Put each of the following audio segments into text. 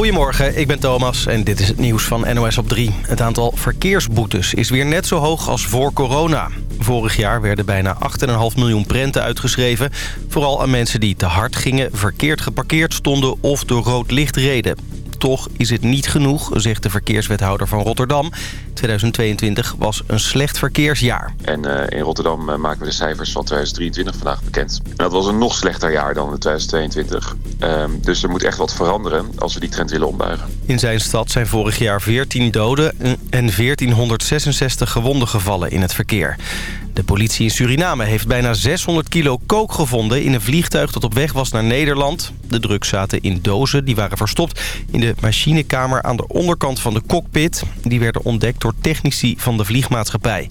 Goedemorgen, ik ben Thomas en dit is het nieuws van NOS op 3. Het aantal verkeersboetes is weer net zo hoog als voor corona. Vorig jaar werden bijna 8,5 miljoen prenten uitgeschreven. Vooral aan mensen die te hard gingen, verkeerd geparkeerd stonden of door rood licht reden. Toch is het niet genoeg, zegt de verkeerswethouder van Rotterdam. 2022 was een slecht verkeersjaar. En uh, in Rotterdam uh, maken we de cijfers van 2023 vandaag bekend. En dat was een nog slechter jaar dan in 2022. Uh, dus er moet echt wat veranderen als we die trend willen ombuigen. In zijn stad zijn vorig jaar 14 doden en 1466 gewonden gevallen in het verkeer. De politie in Suriname heeft bijna 600 kilo kook gevonden... in een vliegtuig dat op weg was naar Nederland. De drugs zaten in dozen, die waren verstopt in de machinekamer... aan de onderkant van de cockpit. Die werden ontdekt door technici van de vliegmaatschappij.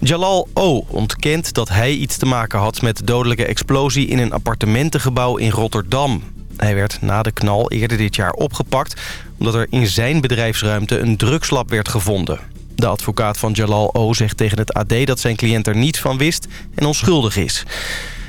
Jalal O. ontkent dat hij iets te maken had met de dodelijke explosie... in een appartementengebouw in Rotterdam. Hij werd na de knal eerder dit jaar opgepakt... omdat er in zijn bedrijfsruimte een drugslab werd gevonden. De advocaat van Jalal O. zegt tegen het AD dat zijn cliënt er niets van wist en onschuldig is.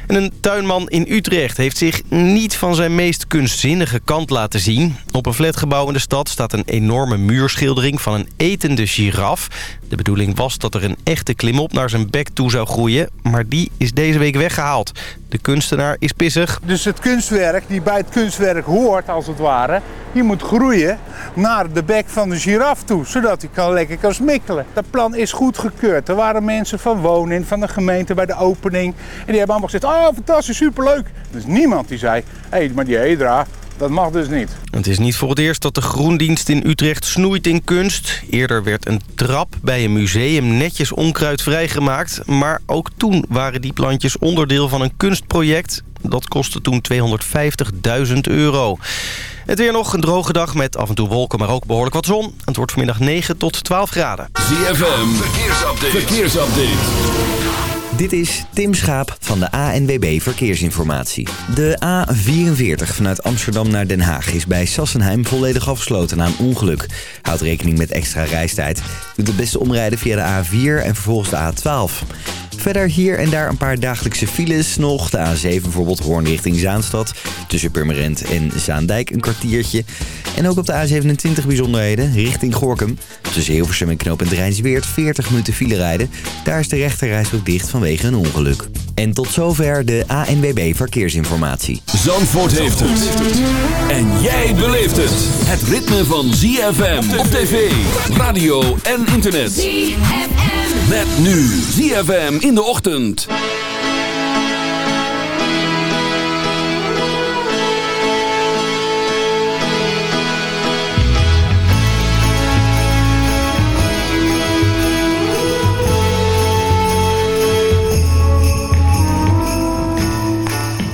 En een tuinman in Utrecht heeft zich niet van zijn meest kunstzinnige kant laten zien. Op een flatgebouw in de stad staat een enorme muurschildering van een etende giraf. De bedoeling was dat er een echte klimop naar zijn bek toe zou groeien, maar die is deze week weggehaald. De kunstenaar is pissig. Dus het kunstwerk die bij het kunstwerk hoort als het ware, die moet groeien naar de bek van de giraf toe, zodat hij kan lekker kan smikkelen. Dat plan is goedgekeurd. Er waren mensen van wonen, van de gemeente bij de opening en die hebben allemaal gezegd, oh fantastisch, superleuk. Er is niemand die zei, hé, hey, maar die Hedra, dat mag dus niet. Het is niet voor het eerst dat de Groendienst in Utrecht snoeit in kunst. Eerder werd een trap bij een museum netjes onkruid vrijgemaakt. Maar ook toen waren die plantjes onderdeel van een kunstproject. Dat kostte toen 250.000 euro. Het weer nog een droge dag met af en toe wolken, maar ook behoorlijk wat zon. Het wordt vanmiddag 9 tot 12 graden. ZFM, verkeersupdate. verkeersupdate. Dit is Tim Schaap van de ANWB Verkeersinformatie. De A44 vanuit Amsterdam naar Den Haag is bij Sassenheim volledig afgesloten na een ongeluk. Houd rekening met extra reistijd. Doet het beste omrijden via de A4 en vervolgens de A12. Verder hier en daar een paar dagelijkse files nog. De A7 bijvoorbeeld Hoorn richting Zaanstad. Tussen Purmerend en Zaandijk een kwartiertje. En ook op de A27 bijzonderheden richting Gorkum. Tussen Hilversum en Knoop en Rijnsweert 40 minuten file rijden. Daar is de rechterreis ook dicht vanwege een ongeluk. En tot zover de ANWB Verkeersinformatie. Zandvoort heeft het. En jij beleeft het. Het ritme van ZFM op tv, radio en internet. ZFM. Met nu ZFM in de ochtend.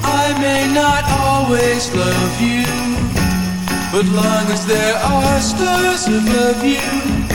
I may not always love you But long as there are stars above you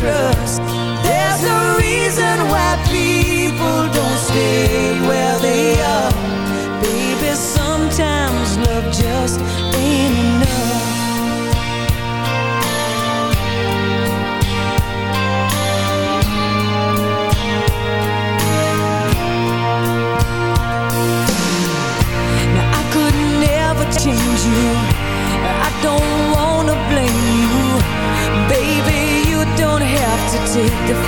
trust. There's a reason why people don't stay.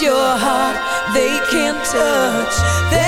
your heart they can't touch. They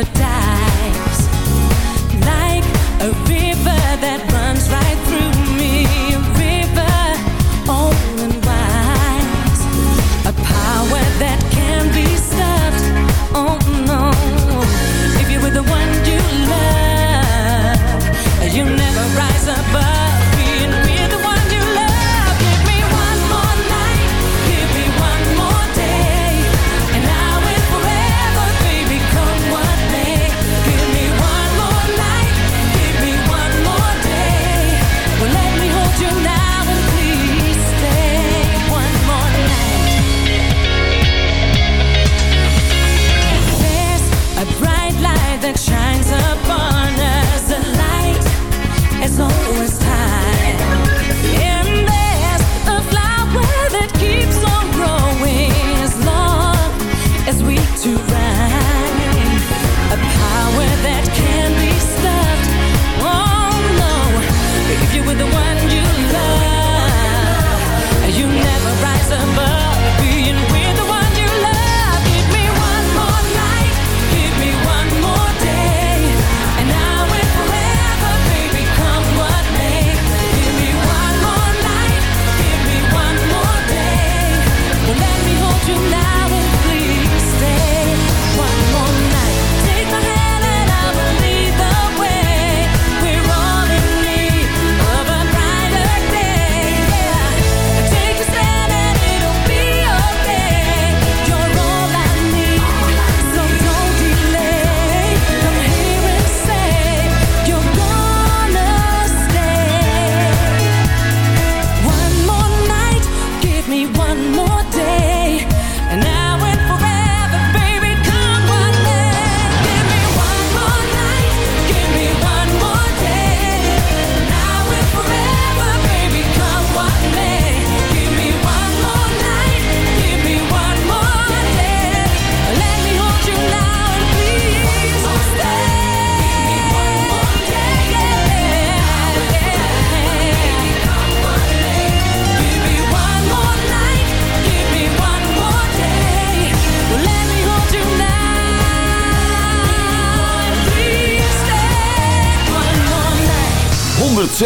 never dies. Like a river that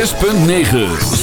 106.9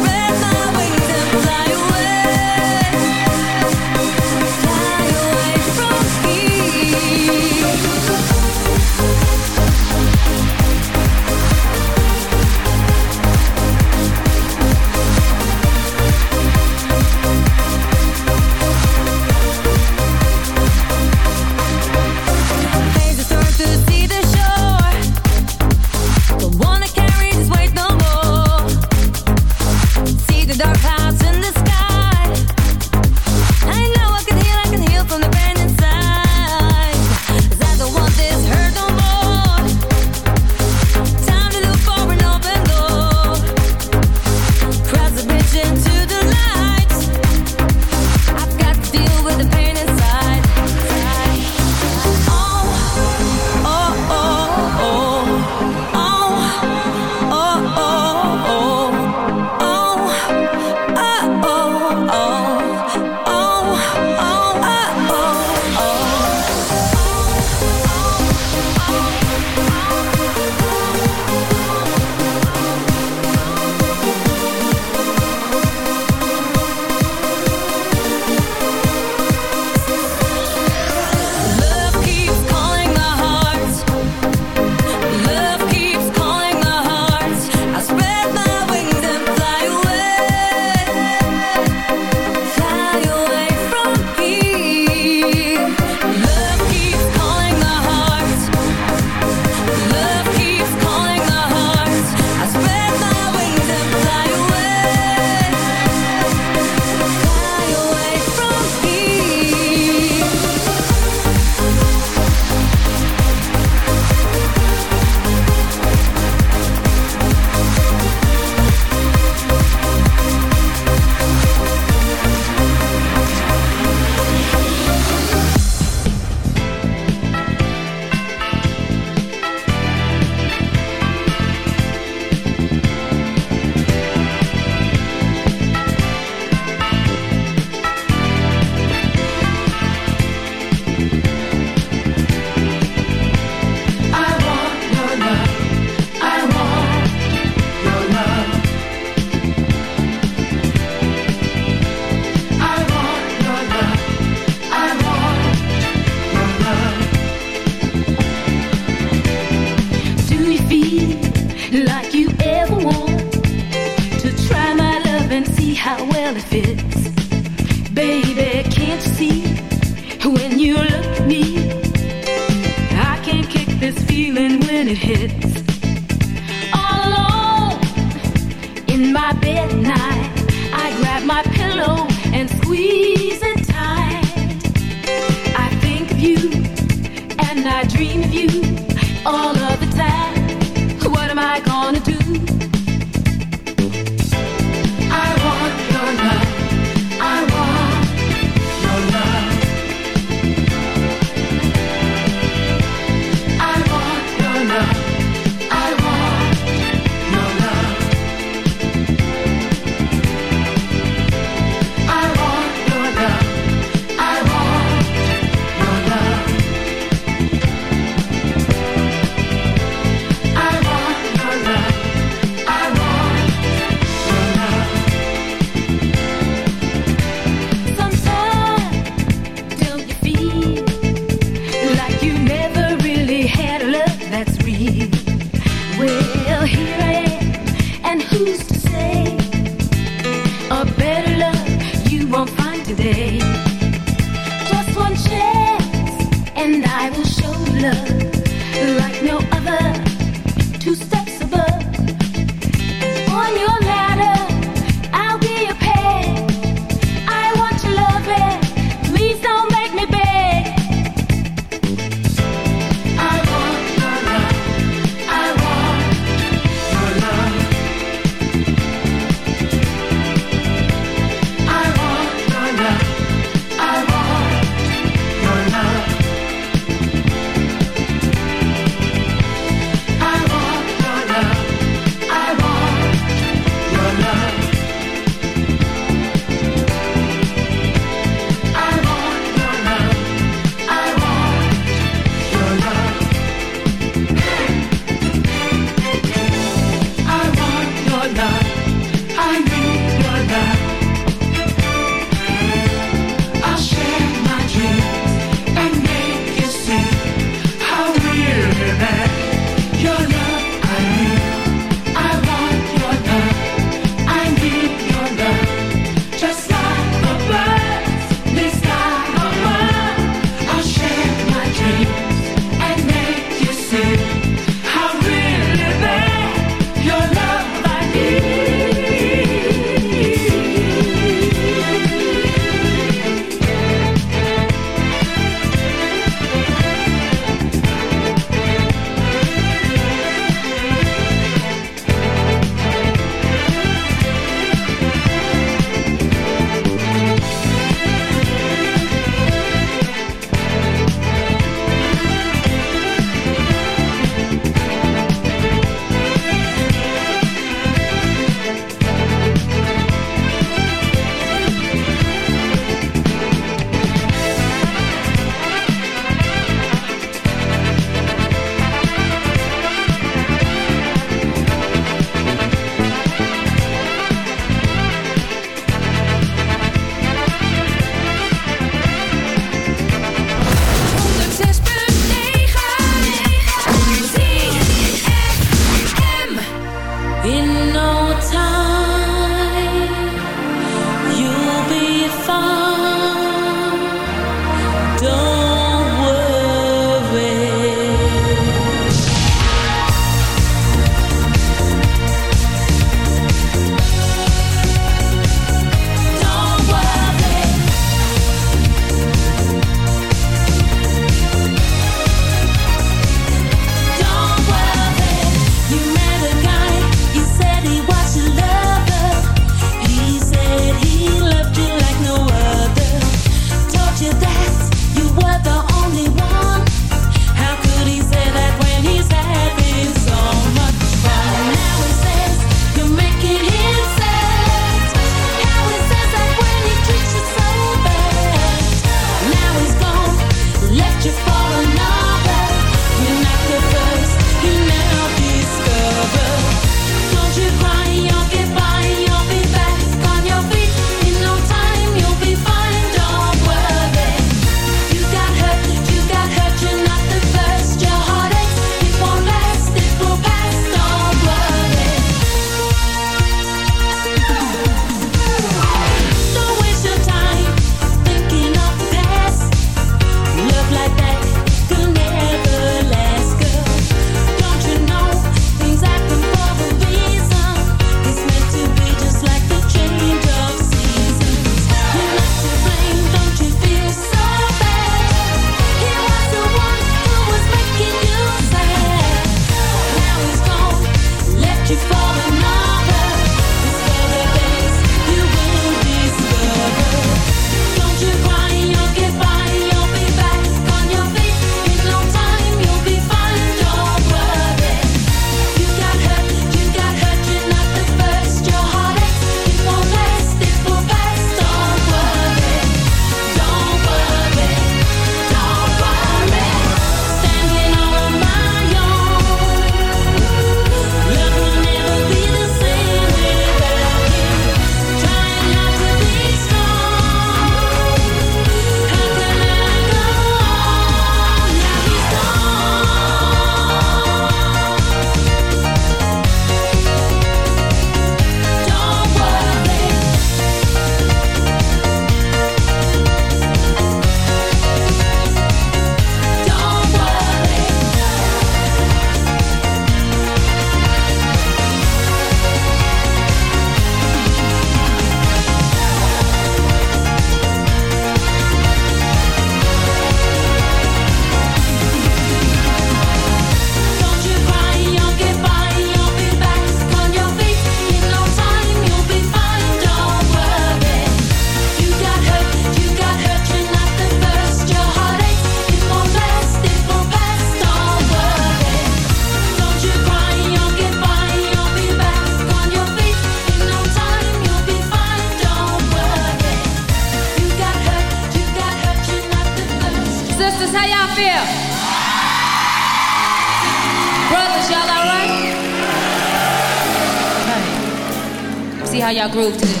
groove to this.